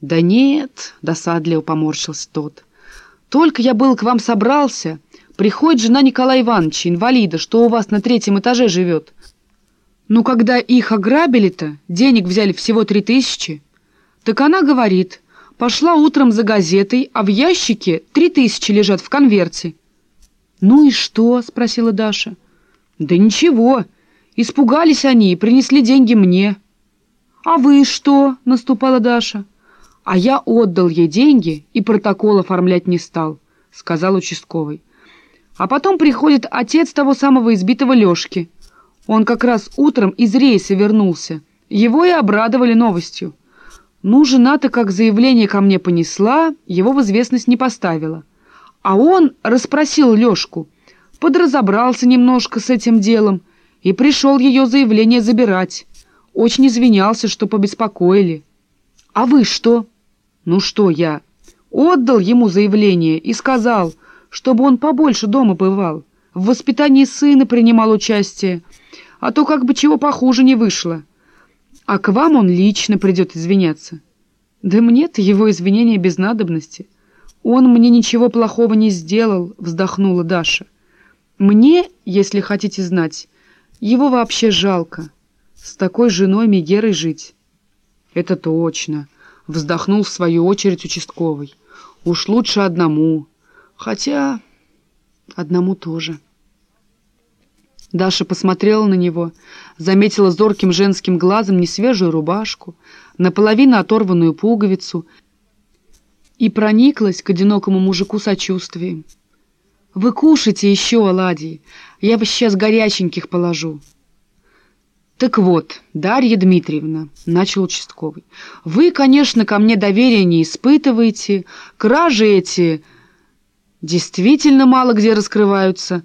«Да нет», — досадливо поморщился тот. «Только я был к вам собрался. Приходит жена Николая Ивановича, инвалида, что у вас на третьем этаже живет. Ну, когда их ограбили-то, денег взяли всего три тысячи. Так она говорит, пошла утром за газетой, а в ящике три тысячи лежат в конверте». «Ну и что?» — спросила Даша. «Да ничего. Испугались они и принесли деньги мне». «А вы что?» — наступала Даша. «А я отдал ей деньги и протокол оформлять не стал», — сказал участковый. А потом приходит отец того самого избитого Лешки. Он как раз утром из рейса вернулся. Его и обрадовали новостью. Ну, жена-то как заявление ко мне понесла, его в известность не поставила. А он расспросил Лешку, подразобрался немножко с этим делом и пришел ее заявление забирать. Очень извинялся, что побеспокоили. А вы что? Ну что я? Отдал ему заявление и сказал, чтобы он побольше дома бывал, в воспитании сына принимал участие, а то как бы чего похуже не вышло. А к вам он лично придет извиняться. Да мне-то его извинения без надобности. «Он мне ничего плохого не сделал», — вздохнула Даша. «Мне, если хотите знать, его вообще жалко. С такой женой Мегерой жить». «Это точно», — вздохнул в свою очередь участковый. «Уж лучше одному. Хотя одному тоже». Даша посмотрела на него, заметила зорким женским глазом несвежую рубашку, наполовину оторванную пуговицу — и прониклась к одинокому мужику сочувствием. «Вы кушайте еще оладьи, я вас сейчас горяченьких положу». «Так вот, Дарья Дмитриевна», — начал участковый, — «вы, конечно, ко мне доверия не испытываете, кражи эти действительно мало где раскрываются,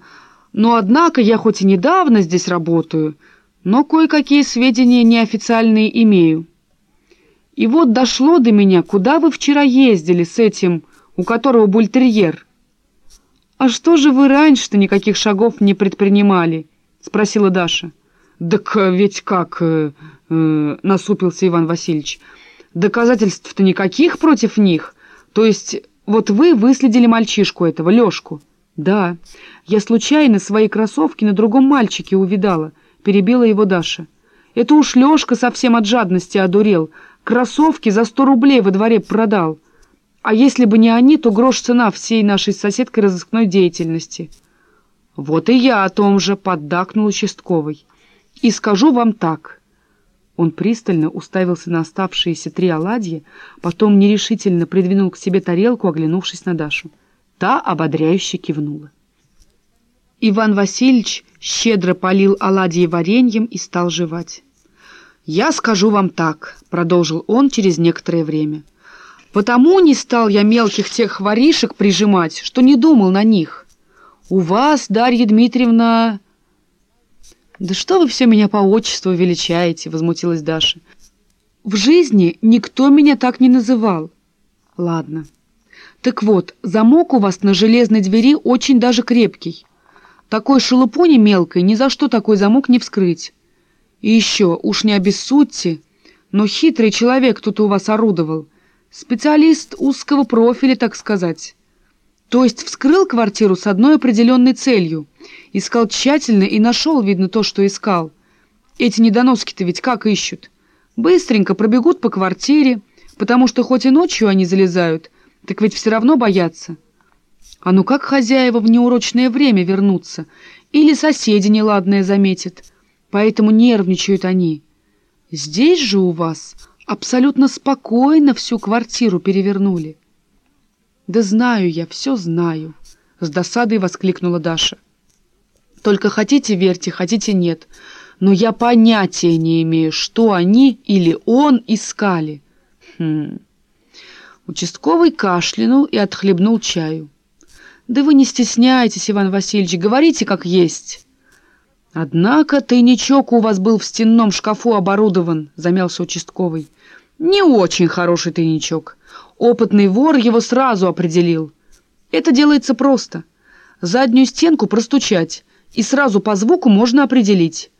но, однако, я хоть и недавно здесь работаю, но кое-какие сведения неофициальные имею». И вот дошло до меня, куда вы вчера ездили с этим, у которого бультерьер. «А что же вы раньше-то никаких шагов не предпринимали?» — спросила Даша. «Так ведь как?» э, э, — насупился Иван Васильевич. «Доказательств-то никаких против них. То есть вот вы выследили мальчишку этого, Лешку?» «Да, я случайно свои кроссовки на другом мальчике увидала», — перебила его Даша. «Это уж Лешка совсем от жадности одурел». Кроссовки за сто рублей во дворе продал. А если бы не они, то грош цена всей нашей соседкой разыскной деятельности. Вот и я о том же, поддакнул участковый. И скажу вам так. Он пристально уставился на оставшиеся три оладья, потом нерешительно придвинул к себе тарелку, оглянувшись на Дашу. Та ободряюще кивнула. Иван Васильевич щедро полил оладьи вареньем и стал жевать. «Я скажу вам так», — продолжил он через некоторое время. «Потому не стал я мелких тех воришек прижимать, что не думал на них. У вас, Дарья Дмитриевна...» «Да что вы все меня по отчеству величаете?» — возмутилась Даша. «В жизни никто меня так не называл». «Ладно. Так вот, замок у вас на железной двери очень даже крепкий. Такой шелупони мелкой ни за что такой замок не вскрыть». И еще, уж не обессудьте, но хитрый человек тут у вас орудовал. Специалист узкого профиля, так сказать. То есть вскрыл квартиру с одной определенной целью. Искал тщательно и нашел, видно, то, что искал. Эти недоноски-то ведь как ищут? Быстренько пробегут по квартире, потому что хоть и ночью они залезают, так ведь все равно боятся. А ну как хозяева в неурочное время вернутся? Или соседи неладное заметят? поэтому нервничают они. Здесь же у вас абсолютно спокойно всю квартиру перевернули. Да знаю я, все знаю, с досадой воскликнула Даша. Только хотите верьте, хотите нет, но я понятия не имею, что они или он искали. Хм. Участковый кашлянул и отхлебнул чаю. «Да вы не стесняйтесь, Иван Васильевич, говорите как есть». «Однако тайничок у вас был в стенном шкафу оборудован», — замялся участковый. «Не очень хороший тайничок. Опытный вор его сразу определил. Это делается просто. Заднюю стенку простучать, и сразу по звуку можно определить.